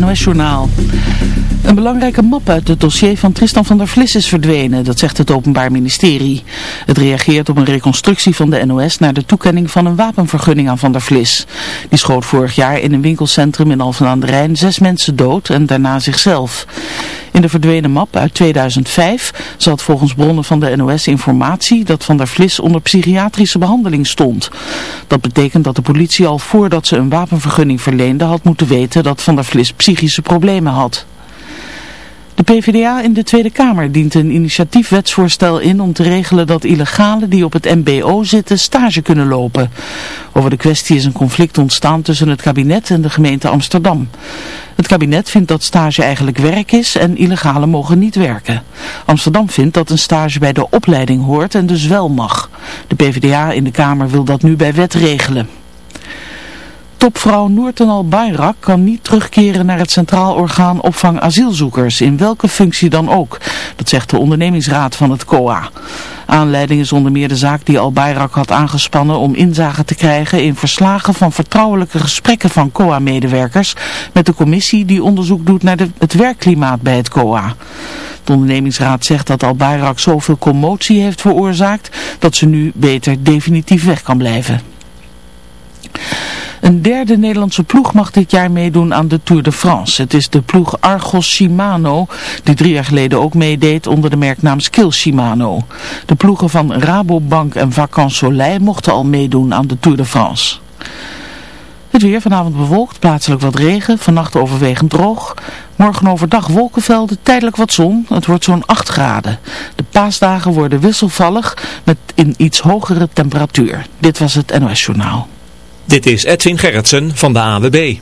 NOS-journaal. Een belangrijke map uit het dossier van Tristan van der Vlis is verdwenen, dat zegt het Openbaar Ministerie. Het reageert op een reconstructie van de NOS naar de toekenning van een wapenvergunning aan van der Vlis. Die schoot vorig jaar in een winkelcentrum in Alphen aan de Rijn zes mensen dood en daarna zichzelf. In de verdwenen map uit 2005 zat volgens bronnen van de NOS informatie dat Van der Vlis onder psychiatrische behandeling stond. Dat betekent dat de politie al voordat ze een wapenvergunning verleende had moeten weten dat Van der Vlis psychische problemen had. De PvdA in de Tweede Kamer dient een initiatiefwetsvoorstel in om te regelen dat illegalen die op het mbo zitten stage kunnen lopen. Over de kwestie is een conflict ontstaan tussen het kabinet en de gemeente Amsterdam. Het kabinet vindt dat stage eigenlijk werk is en illegalen mogen niet werken. Amsterdam vindt dat een stage bij de opleiding hoort en dus wel mag. De PvdA in de Kamer wil dat nu bij wet regelen. Topvrouw Noorten al-Bayrak kan niet terugkeren naar het Centraal Orgaan Opvang Asielzoekers, in welke functie dan ook. Dat zegt de ondernemingsraad van het COA. Aanleiding is onder meer de zaak die al-Bayrak had aangespannen om inzage te krijgen in verslagen van vertrouwelijke gesprekken van COA-medewerkers met de commissie die onderzoek doet naar het werkklimaat bij het COA. De ondernemingsraad zegt dat al-Bayrak zoveel commotie heeft veroorzaakt dat ze nu beter definitief weg kan blijven. Een derde Nederlandse ploeg mag dit jaar meedoen aan de Tour de France. Het is de ploeg Argos Shimano, die drie jaar geleden ook meedeed onder de merknaam Skill Shimano. De ploegen van Rabobank en Vacances Soleil mochten al meedoen aan de Tour de France. Het weer vanavond bewolkt, plaatselijk wat regen, vannacht overwegend droog. Morgen overdag wolkenvelden, tijdelijk wat zon. Het wordt zo'n 8 graden. De paasdagen worden wisselvallig met een iets hogere temperatuur. Dit was het NOS Journaal. Dit is Edwin Gerritsen van de AWB.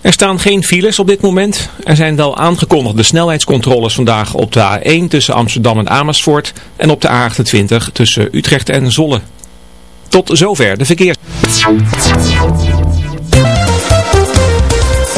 Er staan geen files op dit moment. Er zijn wel aangekondigde snelheidscontroles vandaag op de A1 tussen Amsterdam en Amersfoort en op de A28 tussen Utrecht en Zolle. Tot zover de verkeers.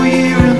year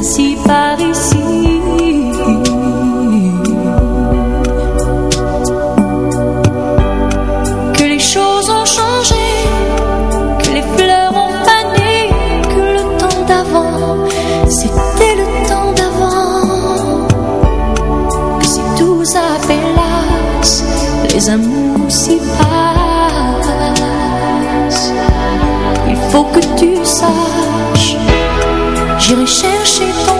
assis par ici. Que les choses ont changé, que les fleurs ont fané, que le temps d'avant, c'était le temps d'avant. Que si tout s'appelasse, les amours s'y passent. 是谁风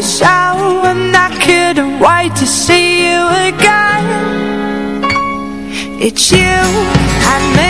wish I couldn't wait to see you again It's you I miss.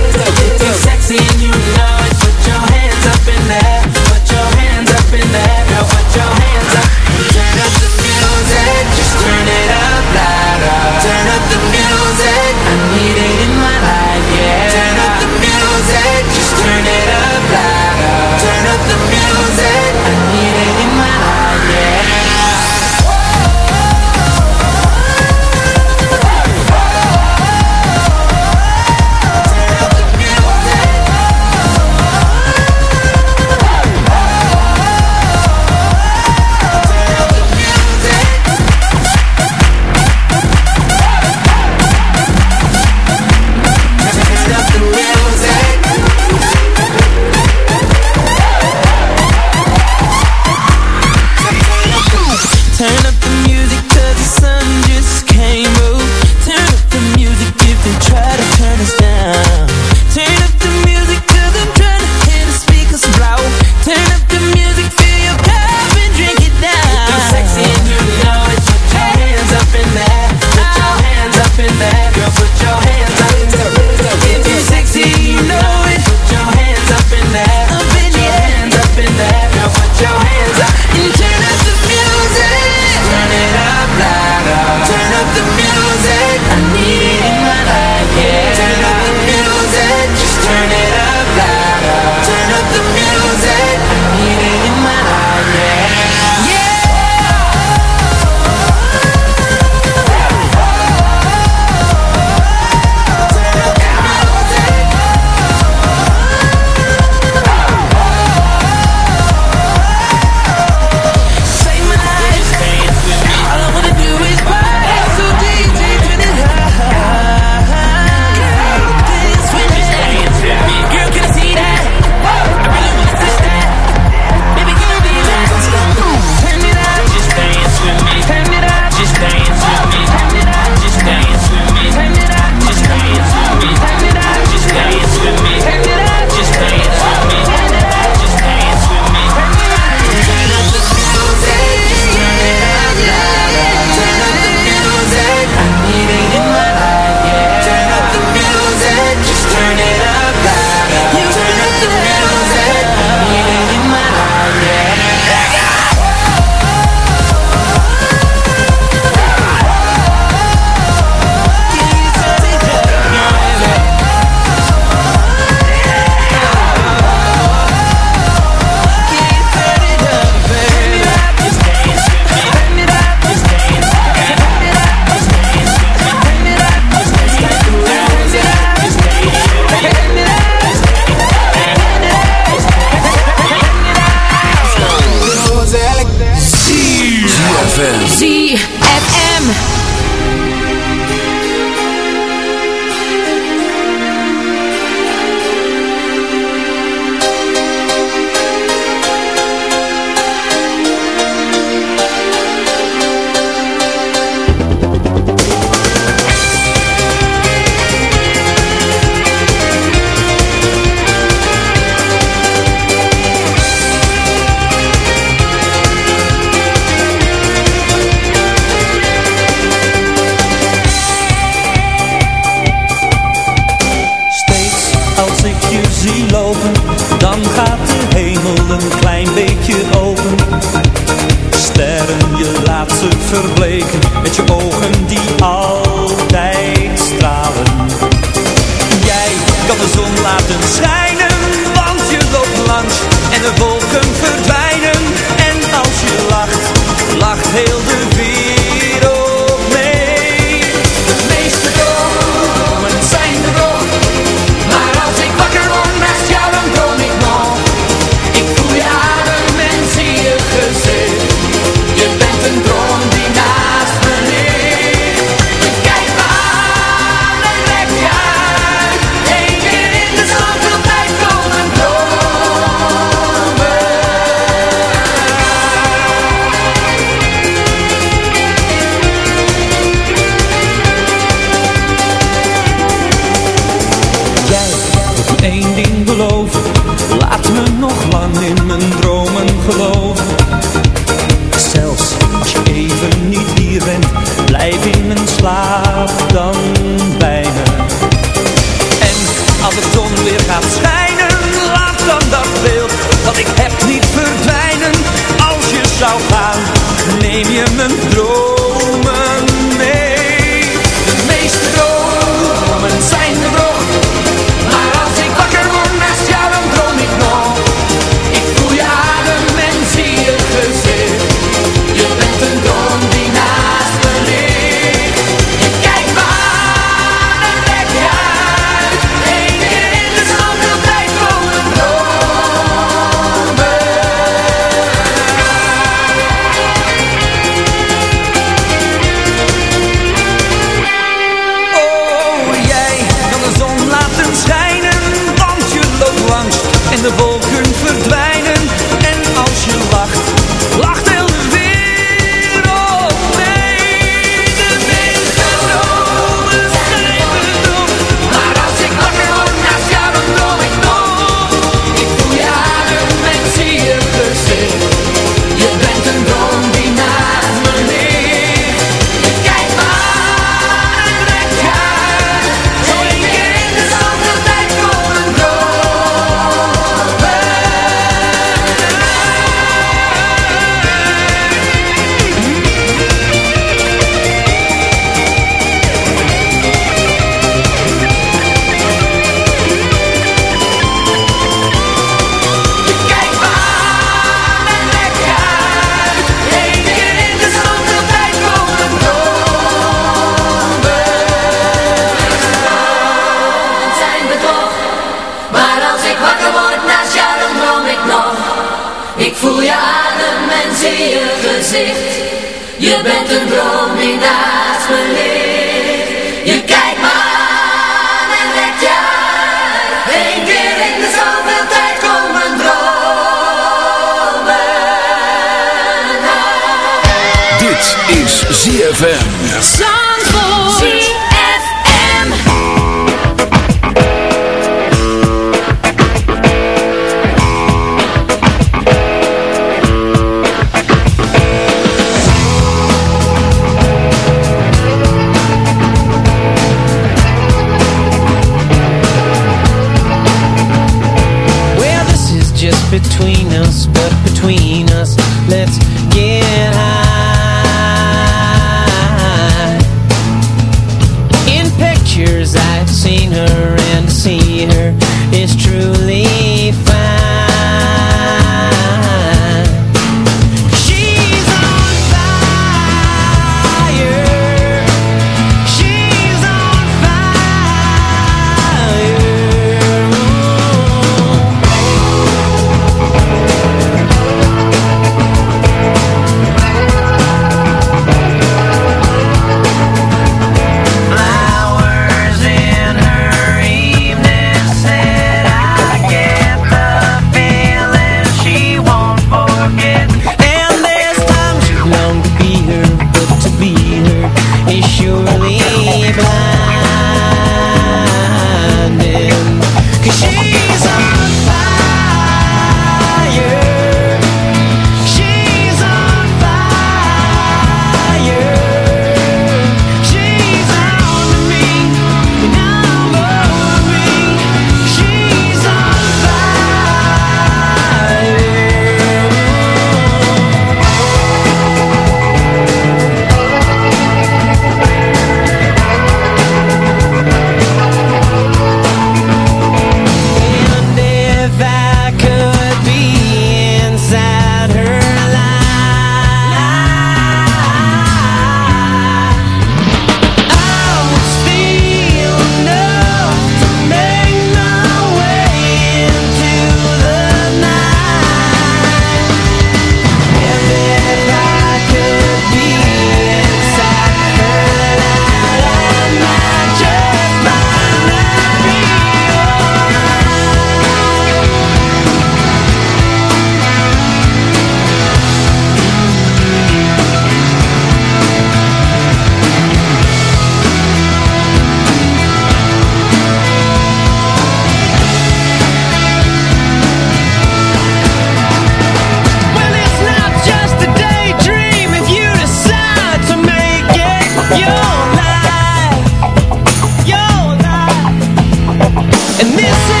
And this is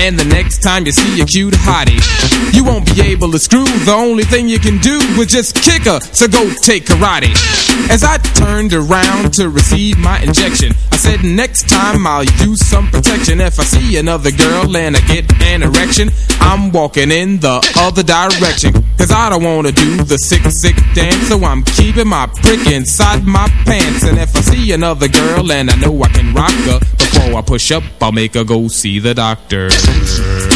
and the next time you see a cute hottie you won't be able to screw. The only thing you can do is just kick her. So go take karate. As I turned around to receive my injection I said next time I'll use some protection. If I see another girl and I get an erection I'm walking in the other direction. Cause I don't wanna do the sick, sick dance. So I'm keeping my prick inside my pants. And if I see another girl and I know I can rock her Before I push up, I'll make her go see the doctor crazy.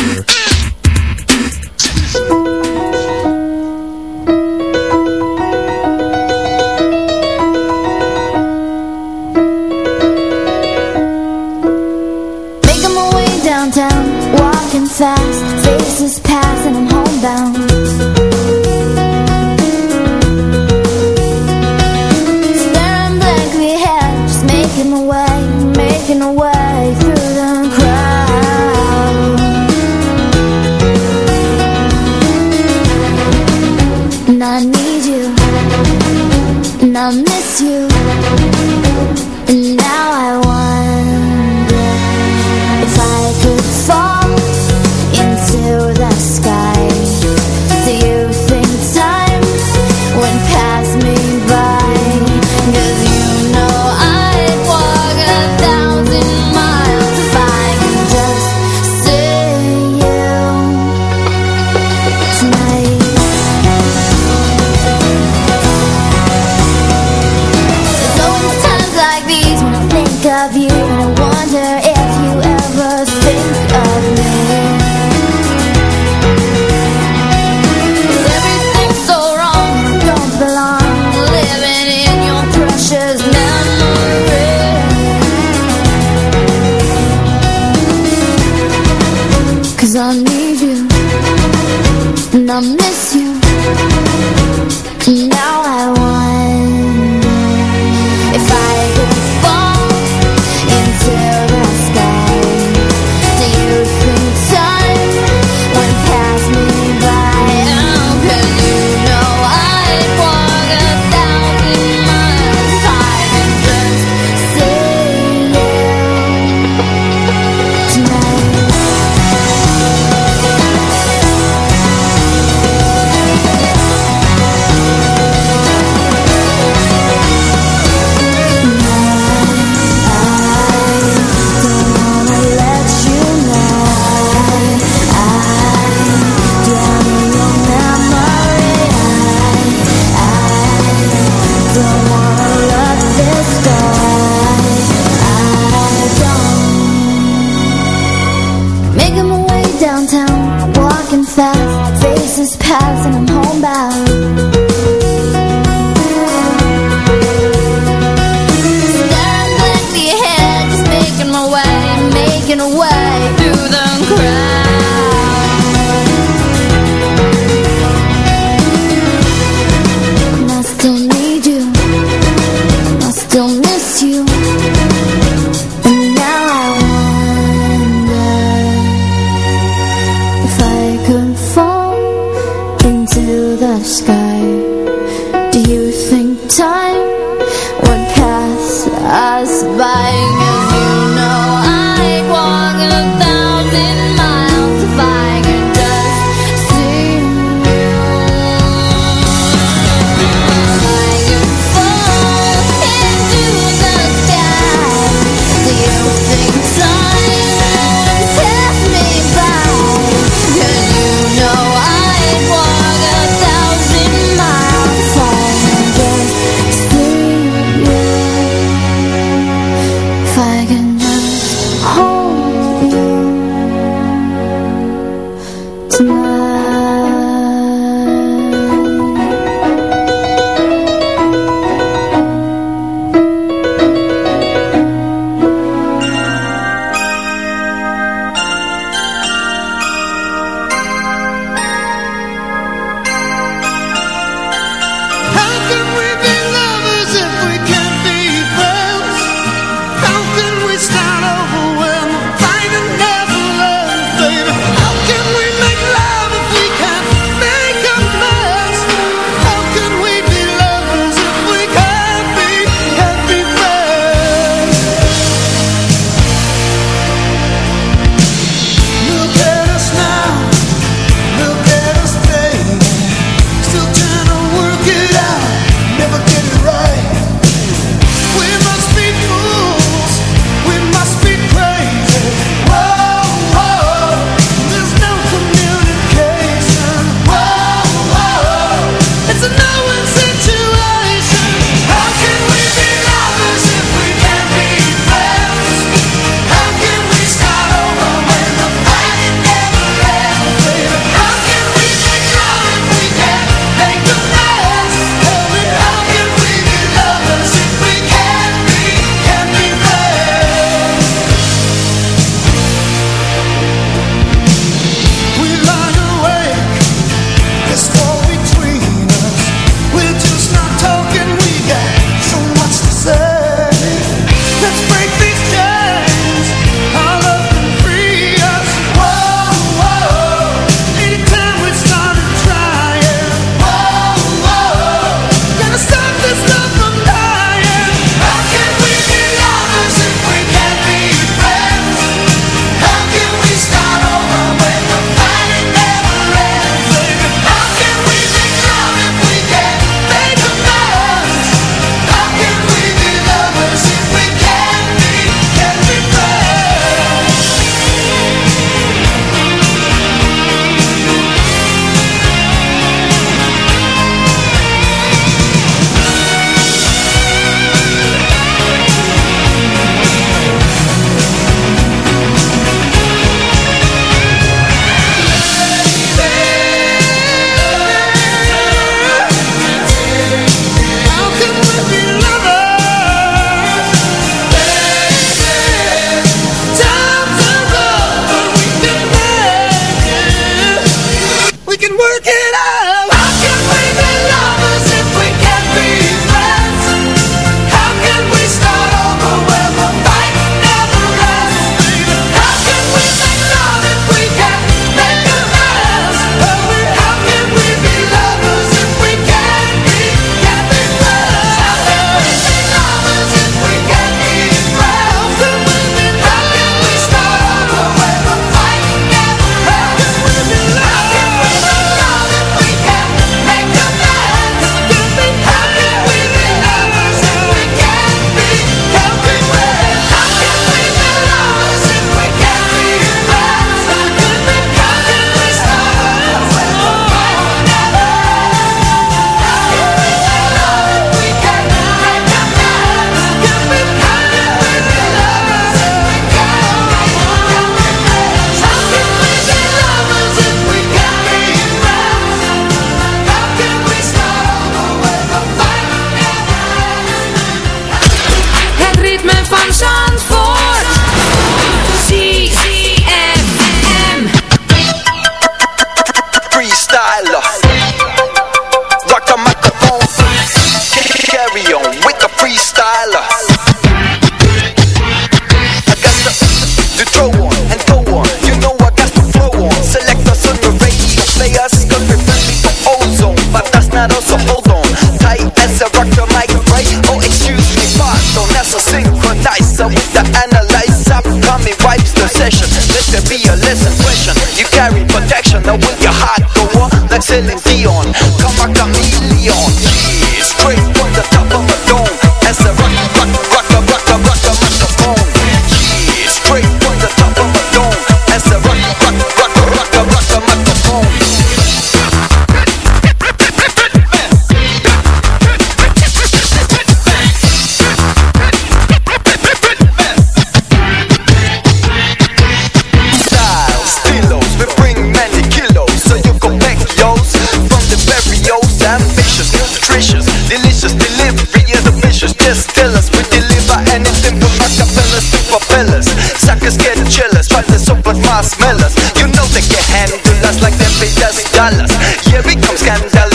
precious Just we deliver anything from acapellas to propellers Suckers get jealous, but there's so much my smellers. You know they can handle us like them paid us dollars Yeah, we come scandalous.